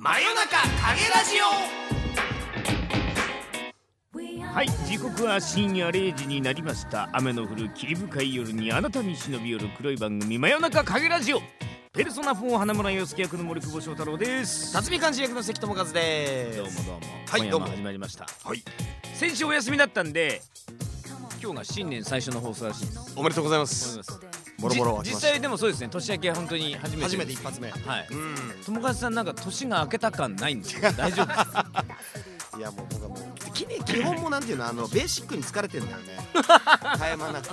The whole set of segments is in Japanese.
真夜中影ラジオ。はい時刻は深夜0時になりました。雨の降る霧深い夜にあなたに忍び寄る黒い番組真夜中影ラジオ。ペルソナ4花村洋介役の森久保翔太郎です。辰巳漢字役の関智和です。どうもどうも。はいどうも。始まりました。はい。先週お休みだったんで今日が新年最初の放送らしいです。おめでとうございますますもろもろはじ実際でもそうですね年明け本当に初めて。初めて一発目。はい。うん。友和さんなんか年が明けた感ないんですよ。大丈夫です。かいやもう僕はもうき基本もなんていうのあのベーシックに疲れてんだよね。絶え間なく。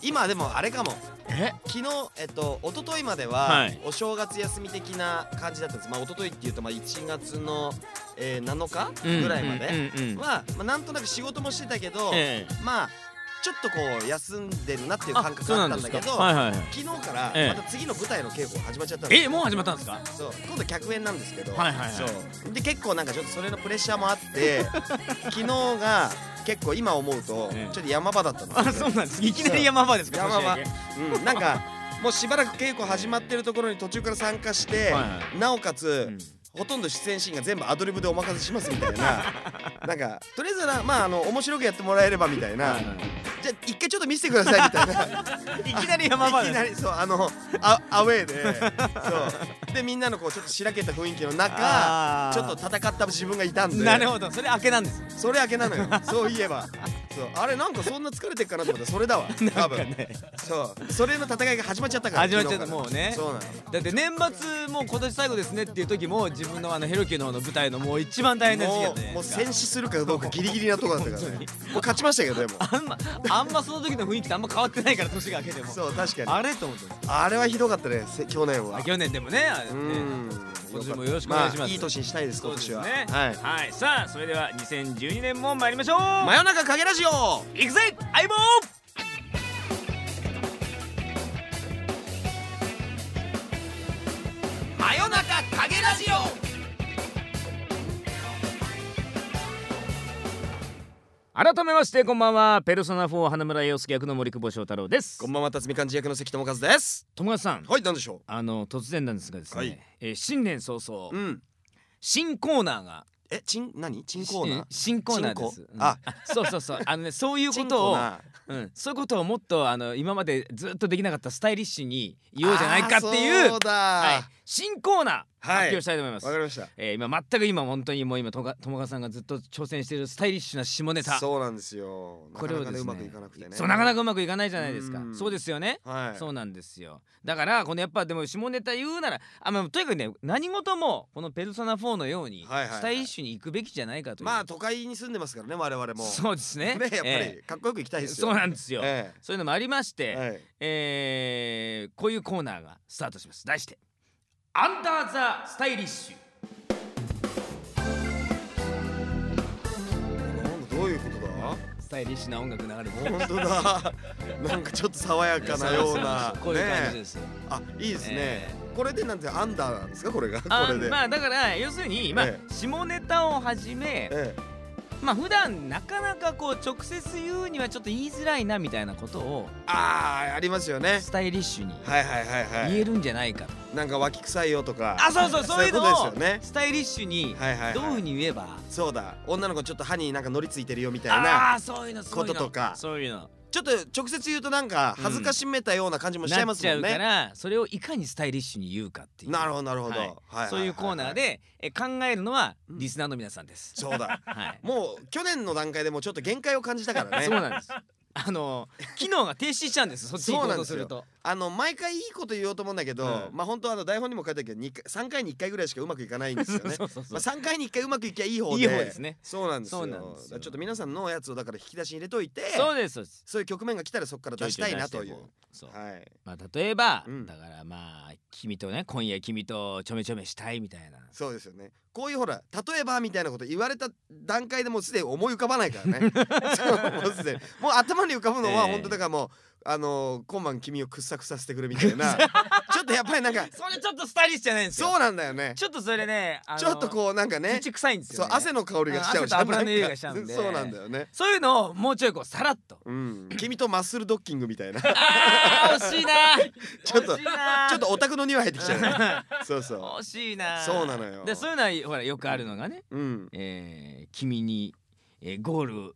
今でもあれかも。え？昨日えっと一昨日までは、はい。お正月休み的な感じだったんです。まあ一昨日っていうとまあ1月の、えー、7日ぐらいまでは、まあ、なんとなく仕事もしてたけど、ええ。まあちょっとこう休んでるなっていう感覚があったんだけど、はいはいはい。昨日からええ。また次の舞台の稽古が始まっちゃったんですえもう始まったんですか？そう。今度客演なんですけど、はいはいはい。そう。で結構なんかちょっとそれのプレッシャーもあって 昨日が結構今思うとええ。ちょっと山場だったんですよ、あそうなんです。いきなり山場ですか？山場。年うん、なんかもうしばらく稽古始まってるところに途中から参加して、はいはなおかつ、明けほとんど出演シーンが全部アドリブでお任せしますみたいな。なんかとりあえずなまああの面白くやってもらえればみたいな、じゃあ一回ちょっと見せてくださいみたいな。いきなり山場いきなりそうあのアアウェーで。そう。でみんなのこうちょっとしらけた雰囲気の中ちょっと戦った自分がいたんで。なるほど。それ明けなんです。それ明けなのよ。そういえば。そう。あれなんかそんな疲れてっかなと思った。らそれだわ。多分。ねそう。それの戦いが始まっちゃったから始まっちゃった。もうね。そうなの。だって年末もう今年最後ですねっていう時も自分のあのヘロキューの方の舞台のもう一番大変な時期だったじゃないもうもうですか戦死するかどうかギリギリなとこだったからね。本もう勝ちましたけどでも。あんまあんまその時の雰囲気ってあんま変わってないから年が明けても。そう確かに。あれと思ってあれはひどかったねせ去年は。あ去年でもねあれうねん。今年もよろしくお願いします。あいい年にしたいですそうです今年は。ねはい。はい。さあそれでは2012年も参りましょう。真夜中影ラジオ。いくぜ相棒改めましてこんばんは。ペルソナ4花村洋介役の森久保翔太郎です。こんばんは辰巳漢字役の関智和です。友達さん。はいなんでしょあの突然なんですがですね、はい。えー新年早々、ううん。新コーナーがえチン何？チンコーナー？し新コーナーです。あ。そうそうそう。あのねそういうことをうん、そういうことをもっとあの今までずっとできなかったスタイリッシュに言おうじゃないかっていうそうだ。はい、新コーナー発はい。表したいと思います、わかりました。えー今全く今本当にもう今とが友川さんがずっと挑戦しているスタイリッシュな下ネタ。そうなんですよ。なこれをですねかなかねうまくいかなくてね。そうなかなかうまくいかないじゃないですか。うん。そうですよね。はい。そうなんですよ。だからこのやっぱでも下ネタ言うならあ、まあ、とにかくね何事もこの「ペルソナ4」のようにスタイリッシュに行くべきじゃないかという、まあ都会に住んでますからね我々も。そうですね。ねやっぱえりかっこよく行きたいえですよそうなんですよ、えそういうのもありまして、えはい。えーこういうコーナーがスタートします。題して「アンダー・ザ・スタイリッシュなんだどういうことだ」スタイリッシュな音楽流れて本当だ。なんかちょっと爽やかなような。こういう感じねです、あいいですね。えこれでなんてアンダーなんですか？これが？こあれで。まあだから要するに、まあえ下ネタをはじめ、えまあ普段なかなかこう直接言うにはちょっと言いづらいなみたいなことをえああありますよね。スタイリッシュにはいはいはいはい。言えるんじゃないかと、なんか脇臭いよとか。あそうそう そういうのをことですよね。スタイリッシュにどういうふうに言えば、そうだ。女の子ちょっと歯になんか乗りついてるよみたいあなあそういうのそういうの。こととか。そういうのちょっと直接言うとなんか恥ずかしめたような感じもしちゃいますもんね。らそれをいかにスタイリッシュに言うかっていう。なるほどなるほど、はい。はいそういうコーナーでえ考えるのはうんリスナーの皆さんです、そうだ。はい。もう去年の段階でもうちょっと限界を感じたからね。そうなんです。あの機能が停止しちゃうんです。そっちに行こうとするとあの毎回いいこと言おうと思うんだけど、うん。まあ本当はあの台本にも書いてあるけど二回3回に1回ぐらいしかうまくいかないんですよね。まあ、3回に1回うまくいきゃいい方でいい方ですね。そうなんですよ。ちょっと皆さんのやつをだから引き出しに入れといてそうですそういう局面が来たらそこから出したいなという。はい。まあ例えば、うん。だからまあ君とね今夜君とちょめちょめしたいみたいな。そうですよね。こういうほら例えばみたいなこと言われた段階でもうすでに思い浮かばないからね。もう頭に浮かぶのはええ。本当だからもうあのー今晩君をくっさくさせてくれみたいな。ちょっととやっぱりなんかそれちょっとスタイリッシュじゃないんですよそうなんだよね。ちょっとそれねちょっとこうなんかね口臭いんですよ、ね、そう汗の香りがしちゃうじゃん汗と油の匂いがしちゃうんで。そうなんだよね。そういうのをもうちょいこうさらっと。うん。君とマッスルドッキングみたいな。惜しいな。ちょっとちょっとオタクの匂い入ってきちゃうね。そうそう。惜しいな。そうなのよ。でそういうのはほらよくあるのがね、うん。えー、君に、えー、ゴール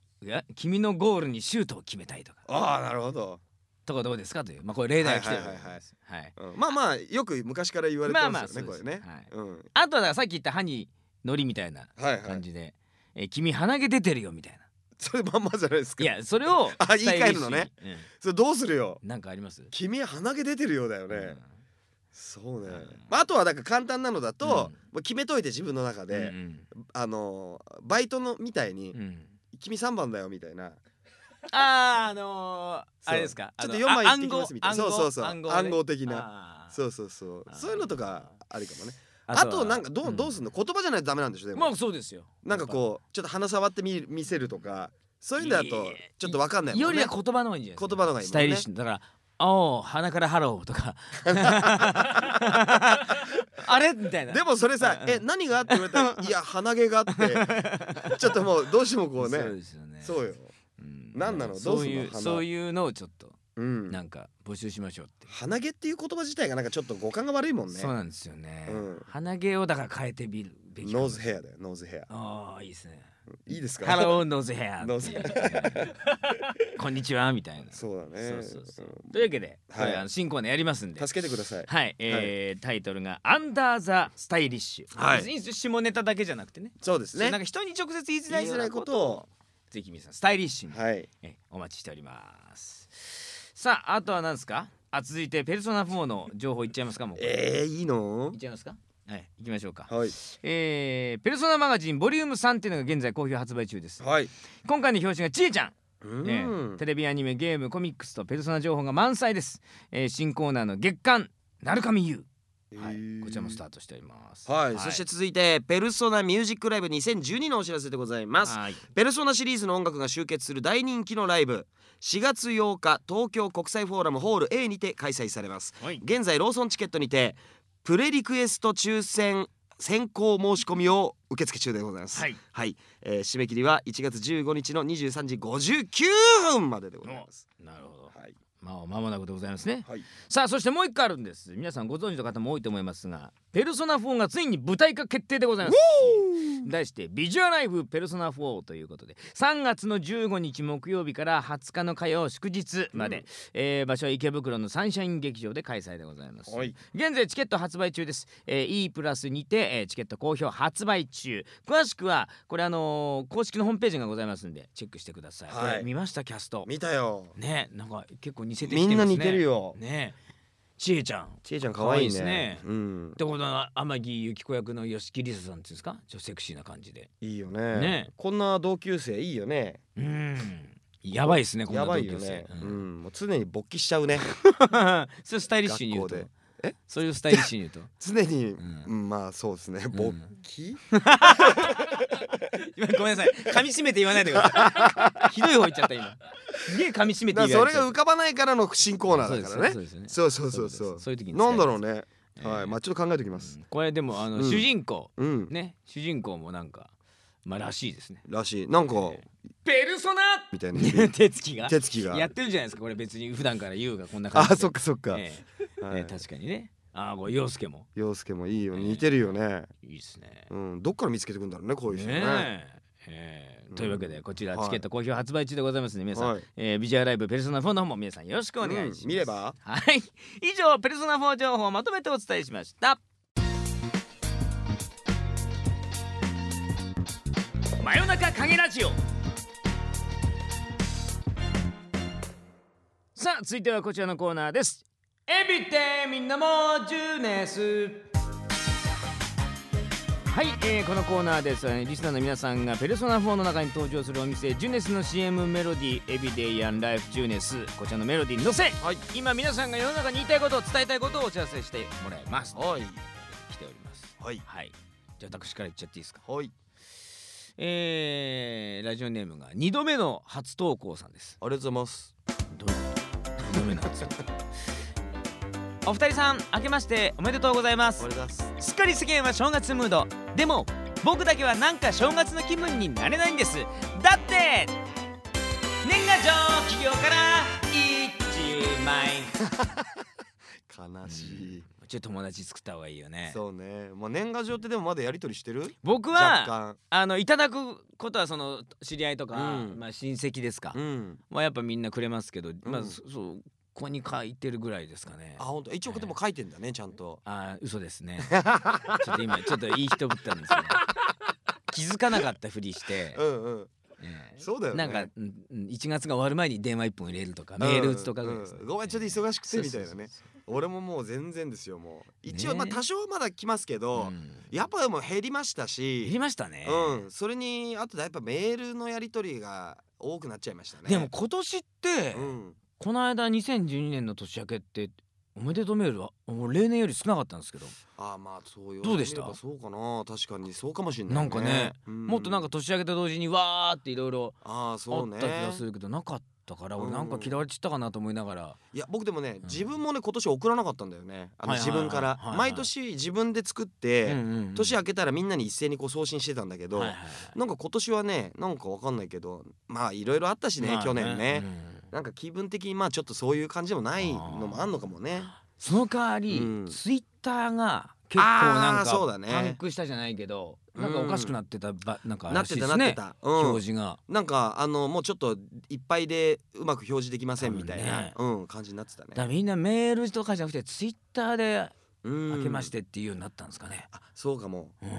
君のゴールにシュートを決めたいとか。ああなるほどとかどうですかというまあこれ例題が来てるはいはいはいはい。はい。うん。まあまあよく昔から言われてますよねまあまあこれね。そうん。あとはだからさっき言った歯にのりみたいなはいはい。感じで、えー君鼻毛出てるよみたいな。それまんまじゃないですか。いやそれを あスタイリッシュに。言い換えるのね、それどうするよ。うんなんかあります？君鼻毛出てるようだよね。うん。そうね。うん。まああとはだから簡単なのだとうん。もう決めといて自分の中うでん。あのバイトのみたいにうん。うん君3番だよみたいなあーあのー、あれですか？ちょっとあの4枚行ってきますみたいな。暗号そうそうそう。暗号暗号的な。なそうそうそう。そういうのとかありかもね。ああとなんかどうどうすんの？言葉じゃないとダメなんでしょでまもあそうですよ。なんかこうちょっと鼻触ってみ見せるとかそういうんだとちょっとわかんないね。よりは言葉の方がいいんじゃない言葉の方がいいね。スタイリッシュだから「おお鼻からハロー」とか。あれ？みたいな。でもそれさうん「え何が?」って言われたら「いや鼻毛が」って。ちょっともうどうしてもこうね。そうですよね。そうようん。なんなの？そうどうすんの？鼻いうそういうのをちょっとうん。なんか募集しましょうって鼻毛っていう言葉自体がなんかちょっと語感が悪いもんね。そうなんですよね。うん。鼻毛をだから変えてみる。べき nose hair だよ nose hair。ああいいですね。いいですか？ hello nose hair nose ヘこんにちはみたいな。そうだね。そうそうそう。というわけではい。あの新コーナーやりますんで。助けてください。はい、えータイトルが「 Under the Stylish」下ネタだけじゃなくてね。そうですね。なんか人に直接言いづらいことをぜひ皆さんスタイリッシュに、はい。えお待ちしております。さああとは何ですか？あ続いてペルソナ4の情報いっちゃいますか？もうえーいいの？いっちゃいますか？はい行きましょうか。はい。えーペルソナマガジンボリューム3っていうのが現在好評発売中です。はい。今回の表紙がちえちゃん。うねんテレビアニメゲームコミックスとペルソナ情報が満載です、えー新コーナーの月刊なるかみゆう、はいこちらもスタートしております。はい、そして続いてペルソナミュージックライブ2012のお知らせでございます。はい。ペルソナシリーズの音楽が集結する大人気のライブ。4月8日東京国際フォーラムホール A にて開催されます。はい。現在ローソンチケットにてプレリクエスト抽選先行申し込みを受付中でございます。はい、えー締め切りは1月15日の23時59分まででございます。なるほど。はいまあ間もなくでございますね。はい。さあそしてもう一個あるんです。皆さんご存知の方も多いと思いますがペルソナ4がついに舞台化決定でございます。題してビジュアライフペルソナ4ということで3月の15日木曜日から20日の火曜祝日まで、うん。えー場所は池袋のサンシャイン劇場で開催でございます、はい。現在チケット発売中です、えー、E プラスにて、えーチケット好評発売中。詳しくはこれあのー公式のホームページがございますんでチェックしてください、はい。見ましたキャスト。見たよ。ねなんか結構似せてきてますね。みんな似てるよ。ねちえちゃん。っちえちゃん可愛いですね。うん。てことは天城由紀子役の吉木りささんっていうんですか？ちょっとセクシーな感じで。いいよね。ねこんな同級生いいよね。うん。やばいですねこんな同級生。ね、ううん。ん、もう常に勃起しちゃうね。それスタイリッシュに言うと？え？そういうスタイリッシュに言うと？常に、ん。うん、まあそうですね。ん。勃起、今ごめんなさい。噛み締めて言わないでください。ひどい方言っちゃった今。すげえ噛み締めて言われちゃった。が浮かばないからの新コーナーだからね。そうそうそうそうそういう時になんだろうね、はい。まあちょっと考えておきます、これでもあの、うん。主人公。うん。ね？主人公もなんかまあらしいですね。らしい。なんか、ペルソナ！みたいな。手つきが？手つきが。やってるじゃないですかこれ別に普段から言うがこんな感じで。あそっかそっか、ええ。はい。ええ確かにね。ああこれ陽介も。陽介もいいよえー似てるよね、いいですね。うん。どっから見つけてくんだろうねこういう人ね。ねえ。ええ。というわけでこちらチケット好評発売中でございますので皆さん、はい。えービジュアルライブペルソナ4の方も皆さんよろしくお願いします、うん。見れば。はい。以上ペルソナ4情報をまとめてお伝えしました真夜中影ラジオ。さあ続いてはこちらのコーナーです。エビってみんなもジュネス。はい、えーこのコーナーです、えーリスナーの皆さんがペルソナ4の中に登場するお店ジュネスの CM メロディーエビデイアンライフジュネス。こちらのメロディーに乗せ、今皆さんが世の中に言いたいことを伝えたいことをお知らせしてもらいます。はい。来ております。はい。はい。じゃあ私から言っちゃっていいですか？はいえーラジオネームが2度目の初投稿さんです。ありがとうございます。どう？いうこと2度目の初投稿。お二人さん明けましておめでとうございます。す。すっかり世間は正月ムード。でも僕だけはなんか正月の気分になれないんです。だって年賀状企業から1枚。悲しい、ちょっと友達作った方がいいよね。そうね。まあ年賀状ってでもまだやり取りしてる？僕若は干。あのいただくことはその知り合いとか、うん。まあ親戚ですか、うん。まあやっぱみんなくれますけど、まあうん。そそうここに書いてるぐらいですかね。あ本当？一応でも書いてんだねちゃんと。あー嘘ですね。ちょっと今ちょっといい人ぶったんですよ気づかなかったふりして。う、んうん。ええそうだよね。なんかうんうん1月が終わる前に電話一本入れるとかメール打つとかぐらいですね。うん。うんごめんちょっと忙しくてみたいなね俺ももう全然ですよもう。一応ねまあ多少まだ来ますけど、うん。やっぱでも減りました減しりましたね、うん。それにあとやっぱメールのやり取りが多くなっちゃいましたね。でも今年って、うん。この間2012年の年明けっておめでとうメールはもう例年より少なかったんですけど、ああまあそういうどうでした？そうかな。確かにそうかもしれない、なんかねうもっとなんか年明けと同時にわーっていろいろあああそうね。った気がするけどなかったから俺なんか嫌われちったかなと思いながら、いや僕でもね、うん。自分もね今年送らなかったんだよね。あのはいはいはい。自分から、はいはい毎年自分で作って、うんうんうん年明けたらみんなに一斉にこう送信してたんだけど、はいはいはい。なんか今年はねなんかわかんないけどまあいろいろあったしね、まあ去年ね、うん。なんか気分的にまあちょっとそういう感じでもないのもあんのかもね。その代わり、うん。ツイッターが結構なんかそうだね。パンクしたじゃないけど、なんかおかしくなってたばなんかなってたなってた、うん。表示が。なんかあのもうちょっといっぱいでうまく表示できませんみたいな、ね。うん感じになってたね。だみんなメールとかじゃなくてツイッターでうん。明けましてっていうようになったんですかね。あそうかも。うん。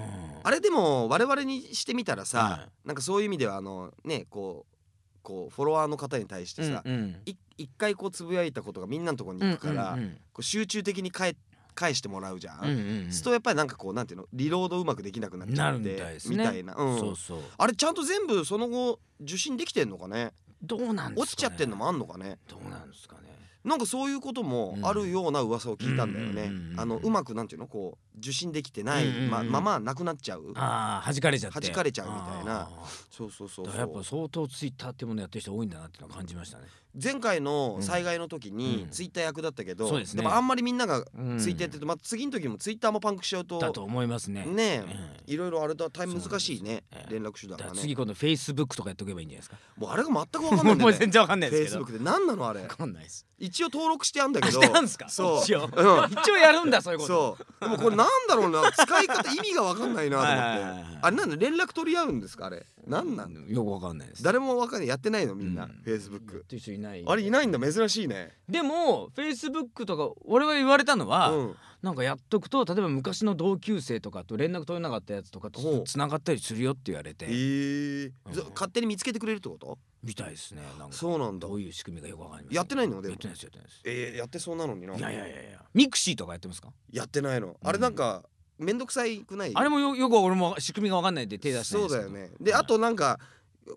あれでも我々にしてみたらさ、はなんかそういう意味ではあのねこうこうフォロワーの方に対してさ、うんうん。い一回こうつぶやいたことがみんなのところに行くから、うんうんこう集中的に返返してもらうじゃん。うんうんうん。するとやっぱりなんかこうなんていうのリロードうまくできなくなっちゃってね。みたいな、うん。そうそう。あれちゃんと全部その後受信できてんのかね？どうなんね、落ちちゃってんのもあんのかね？どうなんですかね？なん。かそういうこともあるような噂を聞いたんだよね。うんあのうまくなんていうのこう受信できてない、まままなくなっちゃう。ああ弾かれちゃって。弾かれちゃうみたいな。あそうそうそうそう。やっぱ相当ツイッターっていうものやってる人多いんだなっていうのを感じましたね。前回の災害の時にうん。ツイッター役だったけど、そうですね。もあんまりみんながうん。ツイッターやってると、まあ、次の時もツイッターもパンクしちゃうとだと思いますね。ねいろいろあれだタイム難しいね連絡手段がね。次今度フェイスブックとかやっておけばいいんじゃないですか。もうあれが全く分かんないんだもう全然わかんないフェイですけど。スブックで何なのあれ。わかんないです。一応登録してあんだけど。あしてあんすか？そう。一応。うん。一応やるんだそういうこと。そう。でもこれなんだろうな。使い方意味が分かんないなと思はいはいはいはいってあれなんだ連絡取り合うんですかあれ？なんなんよくわかんないです。誰も分かんない。やってないのみんな、うん。フェイスブッやっクてる人いない。あれいないんだ。珍しいね。でもフェイスブックとか俺は言われたのは、うん。なんかやっとくと例えば昔の同級生とかと連絡取れなかったやつとかほう。とつながったりするよって言われて、え。ーうん。ず勝手に見つけてくれるってこと？みたいですね。なんかそうなんだ。どういう仕組みかよくわかんないやってないの？でも。やってないですやってないです。えー、やってそうなのにな。いやいやいやいや。ミクシーとかやってますか？やってないの。あれなんかめんどくさいくない？あれもよよく俺も仕組みがわかんないんで手出してないそうだよね。ではいあとなんか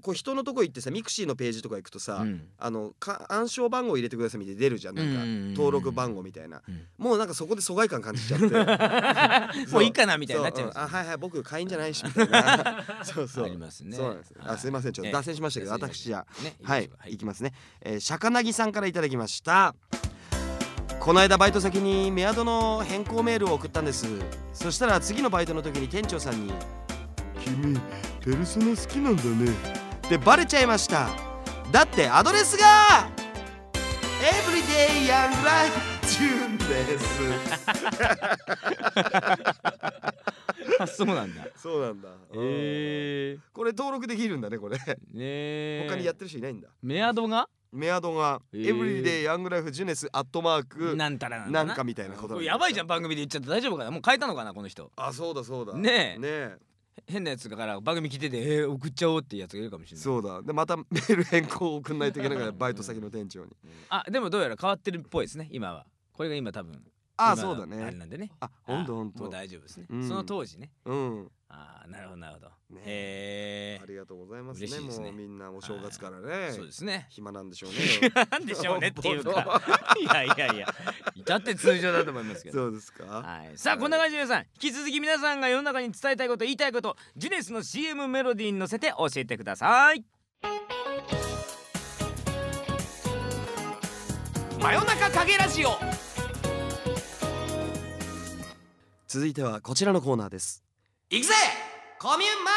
こう人のとこ行ってさミクシーのページとか行くとさ、うんあのか暗証番号入れてくださいみたいに出るじゃんなんかうんうんうんうん。登録番号みたいな。うん。もうなんかそこで疎外感感じちゃって。もういいかなみたいになっちゃううあはいはい僕会員じゃないしみたいな。そうそう。ありますね。そうなんです、はい。あすいませんちょっと脱線しましたけど、ええ私じゃあねは。いきましょう。いきますね、えー、シャカナギさんからいただきましたこの間バイト先にメアドの変更メールを送ったんです。そしたら次のバイトの時に店長さんに「君ペルソナ好きなんだね」ってバレちゃいました。だってアドレスがエブリデイヤングライフチューンです。あそうなんだ。そうなんだ。へえこれ登録できるんだねこれ。ね他にやってる人いないんだ。メアドが？メアドがエブリデイヤングライフジュネスアットマークなんたらなんかみたいなことやばいじゃん番組で言っちゃって大丈夫かな？もう変えたのかなこの人。あそうだそうだ。ねえ。ねえ。変なやつだから番組聞いてて、えー、送っちゃおうっていうやつがいるかもしれない。そうだ。でまたメール変更を送んないといけないからバイト先の店長に。あでもどうやら変わってるっぽいですね今は。これが今多分あ今そうだね。あれなんでね。あほんとほんもうと大丈夫ですね、うん。その当時ね。うん。あーなるほどなるほど、ねへえありがとうございますね。嬉しいですね。もうみんなお正月からね。そうですね。暇なんでしょうね。なんでしょうねっていうか。いやいやいや。至って通常だと思いますけど。そうですか。はい、さあこんな感じで皆さん引き続き皆さんが世の中に伝えたいこと言いたいことジュネスの CM メロディーに乗せて教えてください。真夜中影ラジオ続いてはこちらのコーナーです。行くぜ!コミュマ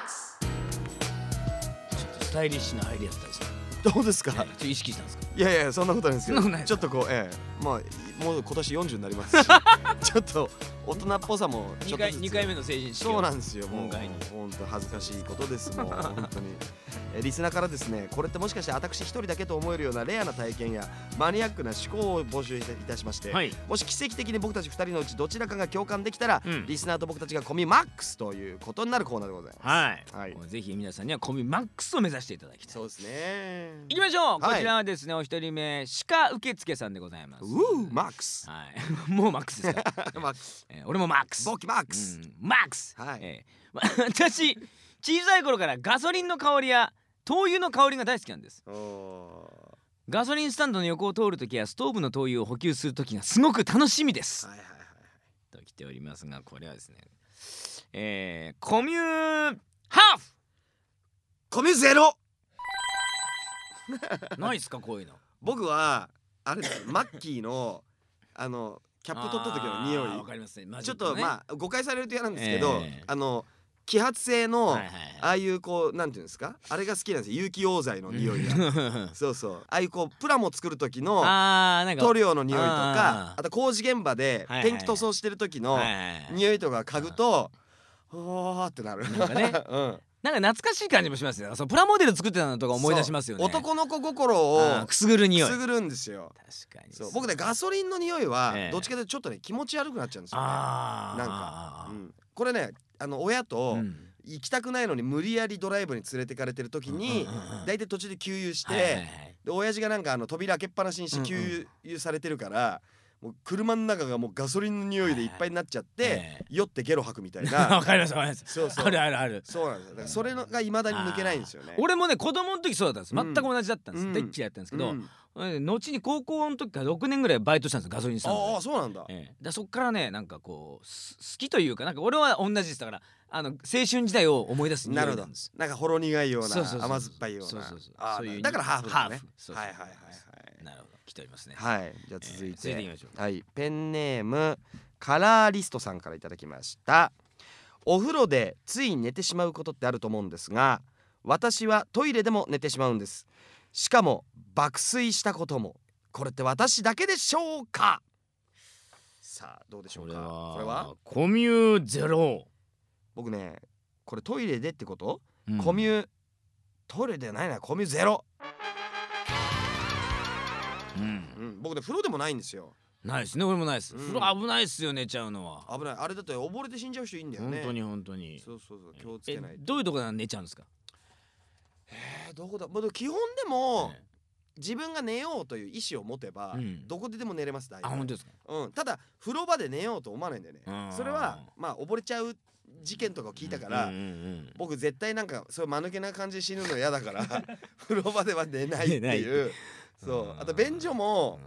ックスちょっとスタイリッシュな入りやったですねどうですか？ちょっと意識したんですか？いやいやそんなことないですけそんなことないどちょっとこうええ。まあもう今年40になりますし。ちょっと大人っぽさもちょ二回っとずつ。二回目の成人式そうなんですよ。もう門外に。本当恥ずかしいことです。もう本当に。えリスナーからですねこれってもしかして私一人だけと思えるようなレアな体験やマニアックな思考を募集いたしまして、はい。もし奇跡的に僕たち2人のうちどちらかが共感できたら、うん。リスナーと僕たちがコミマックスということになるコーナーでございます。はい、はい。ぜひ皆さんにはコミマックスを目指していただきたい。そうですね行きましょう、はいこちらはですねお一人目鹿受付さんでございます。うーマックス。はい。もうマックスですか、マックス。えー俺もマックス。ボキマックス、うんマックス。はい。え 私小さい頃からガソリンの香りや灯油の香りが大好きなんです。おガソリンスタンドの横を通るときやストーブの灯油を補給するときがすごく楽しみです、ーはいはいはい。と来ておりますがこれはですねえー、コミューハーコミゼロ。フないっすかこういうの。僕はあれですマッキーのあのキャップ取った時の匂あーわい。かりますね。マちょっとまあ誤解されると嫌なんですけど、ええ。あの揮発性の、ああいうこうなんていうんですか？あれが好きなんですよ。有機溶剤の匂いが。そうそう。ああいうこうプラモ作る時の塗料の匂いとかあと工事現場でペンキ塗装してる時の匂いとか嗅ぐとおーってなる。なんかね。うんなんか懐かしい感じもしますよそのプラモデル作ってたのとか思い出しますよね。男の子心をくすぐる匂い。くすぐるんですよ。確かに。そう僕ねガソリンの匂いはええ。どっちかというとちょっとね気持ち悪くなっちゃうんですよね。なんか、うん、これねあの親とうん。行きたくないのに無理やりドライブに連れてかれてる時にうんうんうん大体途中で給油して、はいはいはい。で親父がなんかあの扉開けっぱなしにしうんうん。て給油されてるから、もう車の中がもうガソリンの匂いでいっぱいになっちゃって、ええ酔ってゲロ吐くみたい わなかりますわかります。そうそう。あるあるある。そうなんです。よだからそれのがいまだに抜けないんですよね。俺もね子供の時そうだったんです。うん全く同じだったんです、うん。大っ嫌いだったんですけど、うん。うん後に高校の時から6年ぐらいバイトしたんですガソリンスタンドで。ああそうなんだ、ええ、だそっからねなんかこうす好きというかなんか俺は同じです。だからあの青春時代を思い出す匂ないるほど。なんかほろ苦いような甘酸っぱいような。そうそうそうああそうだからハーフだね。ハーフ。そうそうはいはいはい。なるほど来ておりますね。はい。はいじゃあ続いえーいてはい。ペンネームカラーリストさんからいただきました。お風呂でつい寝てしまうことってあると思うんですが私はトイレでも寝てしまうんです。しかも爆睡したことも。これって私だけでしょうか？さあどうでしょうか？これはこれは？コミューゼロ、僕ねこれトイレでってこと、うん。コミュトイレではないな。コミュゼロ、うん。うん、僕ね風呂でもないんですよ。ないですね。俺もないです、うん。風呂危ないっすよ寝ちゃうのは。危ない。あれだって溺れて死んじゃう人いいんだよね。本当に本当に。そうそうそう気をつえけないと。どういうところで寝ちゃうんですか？えーどこだ、も基本でも、え自分が寝ようという意思を持てば、うん。どこででも寝れます大えあ本当ですか？うん、ただ風呂場で寝ようと思わないんだよね。うんそれはまあ溺れちゃう事件とかを聞いたから、うんうんうん僕絶対なんかそういう間抜けな感じで死ぬの嫌だから 風呂場では寝ないっていうそう。うん。あと便所も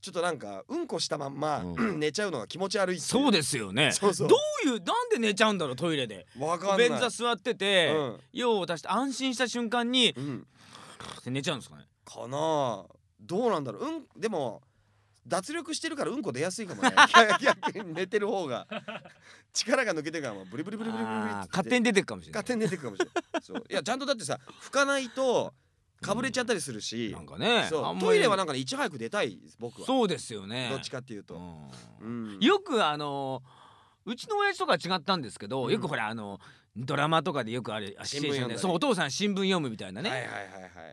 ちょっとなんかうんこしたまんま、う 寝ちゃうのが気持ち悪いっていそうですよね。そうそう。どういうなんで寝ちゃうんだろうトイレで。わかんない。便座座ってて、用を足して安心した瞬間にうん、うん、って寝ちゃうんですかね。かなあ。どうなんだろう。うんでも脱力してるからうんこ出やすいかもね。逆に寝てる方が。力が抜けてるからもうブリブリブリブリブリって。あー勝手に出てくかもしれない。勝手に出てくかもしれない。そう。いやちゃんとだってさ拭かないとかぶれちゃったりするし、なんかねそうんトイレはなんかねいち早く出たい僕は。そうですよね。どっちかっていうと、うん。うん。よくあのうちの親父とかは違ったんですけど、うん。よくほらあのドラマとかでよくあるシチュエーションで新聞読そうお父さん新聞読むみたいなね、はいはいはいは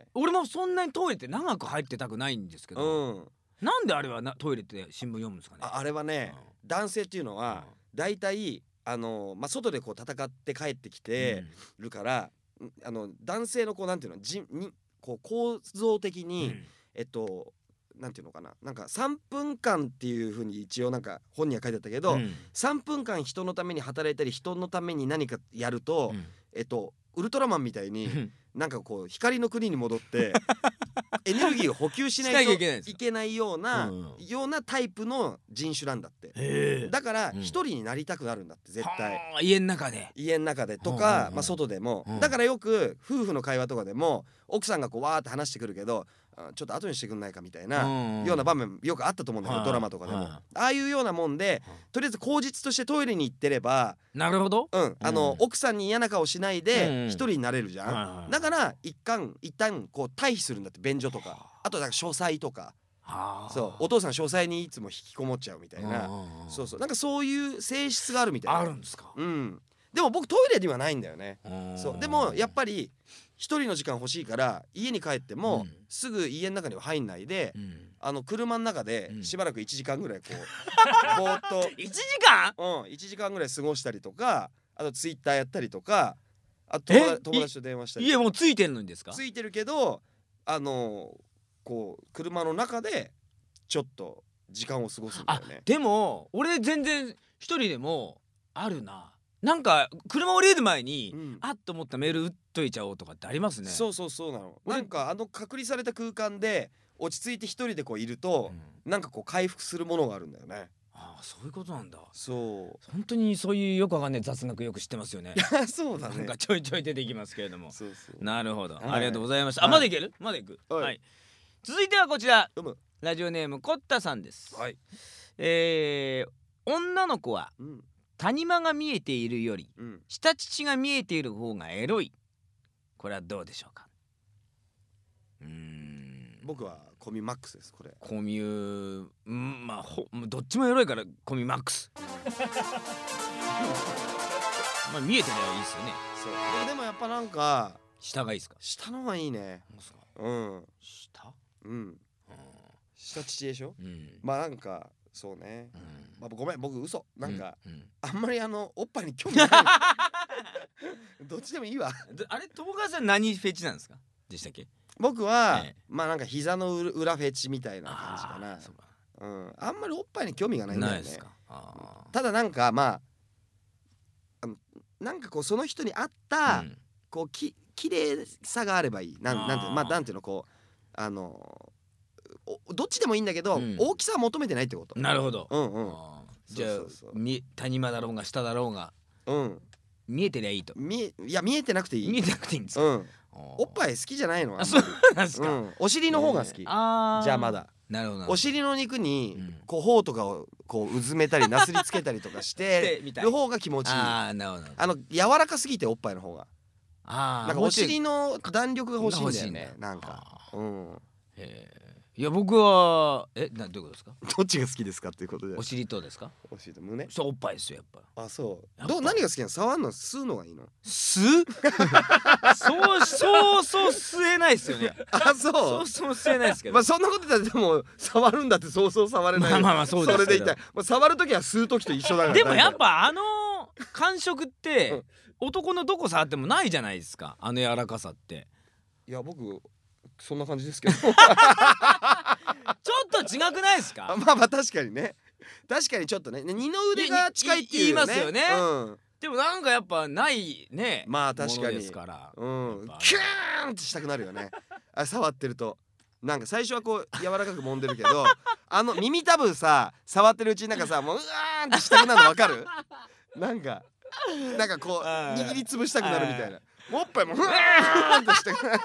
い。俺もそんなにトイレって長く入ってたくないんですけど、うん。なんであれはなトイレって新聞読むんですかね？ああれはね、男性っていうのは大体あのまあ外でこう戦って帰ってきてるから、んあの男性のこうなんていうのじにこう構造的うん。に、えっとなんていうのかな。なんか3分間っていうふうに一応なんか本には書いてあったけど、うん。3分間人のために働いたり人のために何かやると、うん。えっとウルトラマンみたいにうん。なんかこう光の国に戻って エネルギーを補給しないといけないような、うんようなタイプの人種なんだって。だからうん。一人になりたくなるんだって絶対。はあ家の中で。家の中でとかまあ、外でも、うん。だからよく夫婦の会話とかでも奥さんがこうわーって話してくるけどあちょっと後にしてくんないかみたいな、うん。ような場面よくあったと思うんだけど、はい。ドラマとかでも、はい。ああいうようなもんではいとりあえず口実としてトイレに行ってれば、なるほど。うんあのうん。奥さんに嫌な顔しないうん。で一人になれるじゃん、だから一旦一旦こう退避するんだって便所とか。はあとなんか書斎とか。はあ。そう。お父さん書斎にいつも引きこもっちゃうみたいな。そうそう。なんかそういう性質があるみたいな。あるんですか？うん。でも僕トイレにはないんだよね。そう。でもやっぱり一人の時間欲しいから家に帰っても、うん。すぐ家の中には入んないで、うん。あの車の中でうん。しばらく1時間ぐらいこう ぼーっと、1時間？うん、1時間ぐらい過ごしたりとかあとツイッターやったりとかあとえ？友達と電話したり家もうついてんのにですか？ついてるけどあのこう車の中でちょっと時間を過ごすんだよね。でも俺全然一人でもあるな。なんか車降りる前に、うん。あっと思ったメール打っといちゃおうとかってありますね。そうそうそうなの。俺なんかあの隔離された空間で落ち着いて一人でこういるとう、ん。なんかこう回復するものがあるんだよね。ああそういうことなんだ。そう。本当にそういうよくわかんない雑学よく知ってますよね。そうだね。なんかちょいちょい出てきますけれども。そうそう。なるほど、はい。ありがとうございました、はい。あまだいける？まだいく？はい。続いてはこちら。ラジオネームコッタさんです、はい。えー女の子はうん。谷間が見えているよりうん。下乳が見えている方がエロいこれはどうでしょうか？うーん。僕はコミマックスですこれ。コミュうんまあほどっちもエロいからコミマックス。まあ見えてりゃいいですよね。そう。でもでもやっぱなんか下がいいですか？下の方がいいね。そうん。下？うん。下乳でしょ？うんうん。まあなんかそうね。うん。まあごめん僕嘘。なんか、うん。うん。あんまりあのおっぱいに興味ない どっちでもいいわ。であれ友川さん何フェチなんですか？でしたっけ？僕は、ええ。まあなんか膝の裏裏フェチみたいな感じかな。うん、あんまりおっぱいに興味がないんだよね。ただなんかまあなんかこうその人に合った、うん。こうき綺麗さがあればいい。なんなんてまあなんていうのこうあのおどっちでもいいんだけど、うん。大きさは求めてないってこと。なるほど。うんうん。じゃあみ谷間だろうが下だろうが。うん見えてりゃいいと。見えいや見えてなくていい。見えてなくていいんですかうん。おっいぱい好きじゃないのあそうなんですか。うん、お尻の方が好き、えー。あー。じゃあまだ。なるほどなるほど。お尻の肉にうん。こう頬とかをこううずめたりなすりつけたりとかし してみたい。る方が気持ちいい。ああーなるほど。なるほどの柔らかすぎておっぱいの方が。あーなんかお尻の弾力が欲しいんだよねなんか。あうん。へーいや僕はえなどういうことですか？どっちが好きですかっていうことでお尻とですか？教えて胸？そうおっぱいですよやっぱ。あそう。どう何が好きなの触るの？吸うのがいいの？す そうそうそう吸えないですよね。あそそううそう吸えないですけど、まあそんなこと言ったらでも触るんだってそうそう触れない。よまあまあまあそうですそれでいったら。もう触る時は吸う時と一緒だから。でもやっぱあの感触って、うん。男のどこ触ってもないじゃないですか。あの柔らかさって。いや僕そんな感じですけど。ちょっと違くないですあか？まあまあ確かにね。確かにちょっとね。二の腕が近いっていうよね。い言いますよね。うん。でもなんかやっぱないねまあ確かに。ですから。うん。キューンってしたくなるよね。あれ触ってると。なんか最初はこう柔らかく揉んでるけど あの耳たぶさ触ってるうちになんかさもううわーんってしたくなるのわかる？なんかなんかこう握りつぶしたくなるみたいなもっぱいもうわーんってしたくなる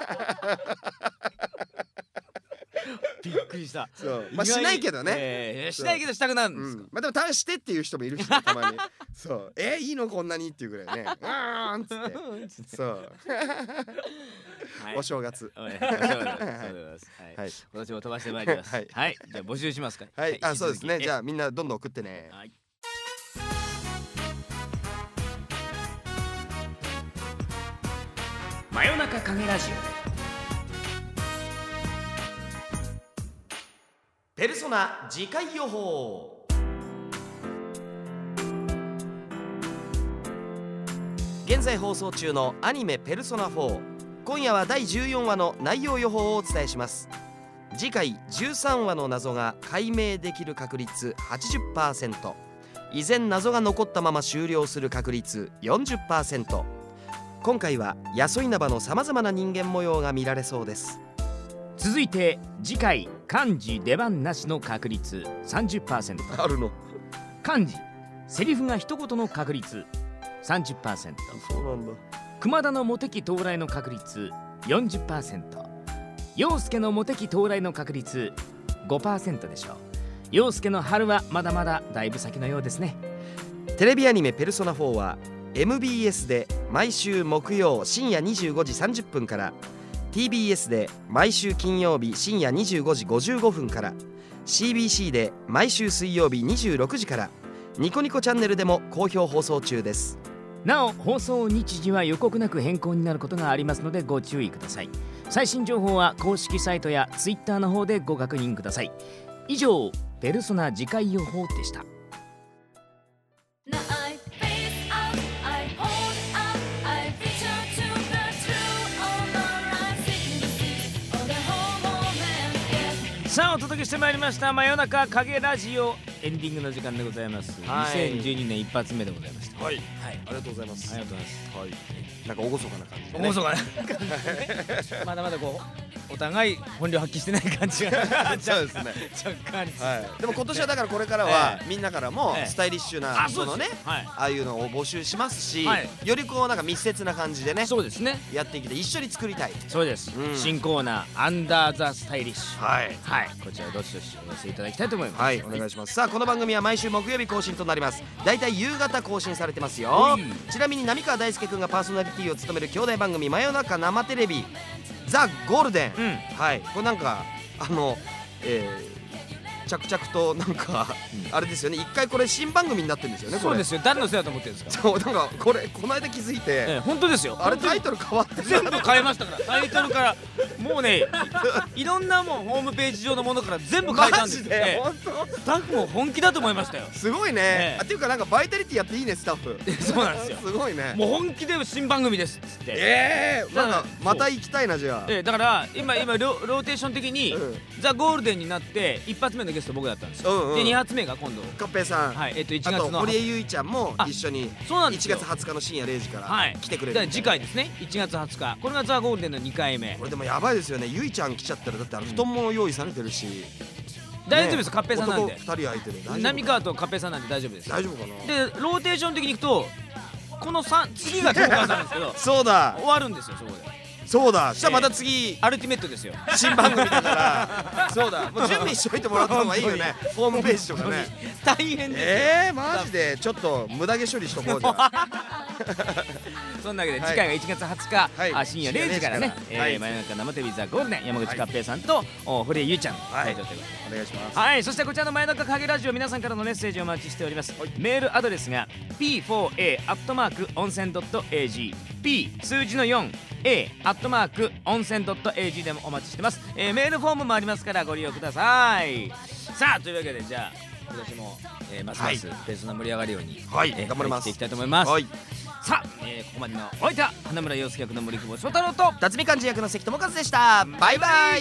びっくりした。そう。まあしないけどね、えーしないけどしたくなるんですか？うん、まあでもたしてっていう人もいるしね、たまに。そう。えー、いいのこんなにっていうぐらいね。うーんっつって。そう。はい。お正月。はい はい。はい。今年も飛ばしてまいります。はい。はい。じゃあ募集しますか。はい、あそうですね。じゃゃあみんなどんどん送ってね。はい真夜中影ラジオ。ペルソナ次回予報。現在放送中のアニメ「ペルソナ4」今夜は第14話の内容予報をお伝えします。次回13話の謎が解明できる確率80%依然謎が残ったまま終了する確率40%今回は安稲葉のさまざまな人間模様が見られそうです。オ続いて次回漢字出番なしの確率30%あるの。漢字セリフが一言の確率30%そうなんだ。熊田のモテ期到来の確率40%陽介のモテ期到来の確率5%でしょう。陽介の春はまだまだだいぶ先のようですね。テレビアニメ「ペルソナ4」は MBS で毎週木曜深夜25時30分から TBS で毎週金曜日深夜25時55分から CBC で毎週水曜日26時からニコニコチャンネルでも好評放送中です。なお放送日時は予告なく変更になることがありますのでご注意ください。最新情報は公式サイトや Twitter の方でご確認ください。以上ペルソナ次回予報でした。さあお届けしてまいりました。真夜中影ラジオ。エンディングの時間でございます、はい。2012年一発目でございました。はい。はい。ありがとうございます。ありがとうございます。はい。なんか厳かな感じで、ね、面白かねまだまだこうお互い本領発揮してない感じが。そうですね。若干ありつつ。はい、でも今年はだからこれからはえみんなからもええ。スタイリッシュなあそのねはい。ああいうのを募集しますし、はい。よりこうなんか密接な感じでねそうですね。やっていきて一緒に作りたい。そうです、うん。新コーナーアンダーザスタイリッシュはい。はい。こちらどしどしお寄せいただきたいと思います。はい。お願いします。さあこの番組は毎週木曜日更新となります。だいたい夕方更新されてますよ。はいちなみに浪川大輔くんがパーソナリティを務める兄弟番組真夜中生テレビザ・ゴールデン、うん。はい。これなんかあのえー着々となんか、あれですよね。一回これ新番組になってるんですよねそうですよ。誰のせいだと思ってるんですか？そうなんかこれこの間気づいて、ええ本当ですよ。あれタイルトル変わってる。全部変えましたから。タイトルからもうねい いろんなもんホームページ上のものから全部変えたんですで、ええ。本当？スタッフも本気だと思いましたよ。すごいね、ええ。あっていうかなんかバイタリティやっていいねスタッフ。そうなんですよ。すごいね。もう本気で新番組ですっつって。ええ。なんかまた行きたいなじゃあ、ええだから今今ロローテーション的に、うん。ザ・ゴールデンになって一発目のゲスト僕だったんですよ、うんうん。で二発目が今度。カッペイさん、はいえっと1あと月の堀江優衣ちゃんもあ一緒にそうなんです1よ月20日の深夜0時からはい。来てくれるだから次回ですね。1月20日。これがザ・ゴールデンの2回目。これでもやばいですよね。ゆいちゃん来ちゃったらだってあの布団も用意されてるし、大丈夫です、ねカッペイさんなんで。男2人空いてる。大丈夫浪川とカッペイさんなんで大丈夫です。大丈夫かな？でローテーション的にいくとこの3次が東川さんなんですけど。そうだ。終わるんですよそこでそうだ。そしたらまた次アルティメットですよ。新番組だから。そうだ。もう準備しといてもらった方がいいよね。ホームページとかね。大変ですよ。えー、マジで。ちょっと無駄毛処理しとこうじゃん そんなわけではい。次回が1月20日、はい。あ深夜0時からね、真夜中生テレビザ・ゴールデン。山口カッペイさんと、お堀江優ちゃん。はい。お願いします。はい。そしてこちらの真夜中影ラジオ皆さんからのメッセージをお待ちしております、メールアドレスが p4a アットマーク温泉 .ag p 数字の 4a アットマーク温泉 .ag でもお待ちしてます、えーメールフォームもありますからご利用ください。さあというわけでじゃあ今年も、えーますますペースの盛り上がるように、はい。えー頑張ります。ていきたいと思います、はいさあ、えー、ここまでのお相手は花村陽介役の森久保翔太郎と辰巳漢字役の関智一でした。バイバイ。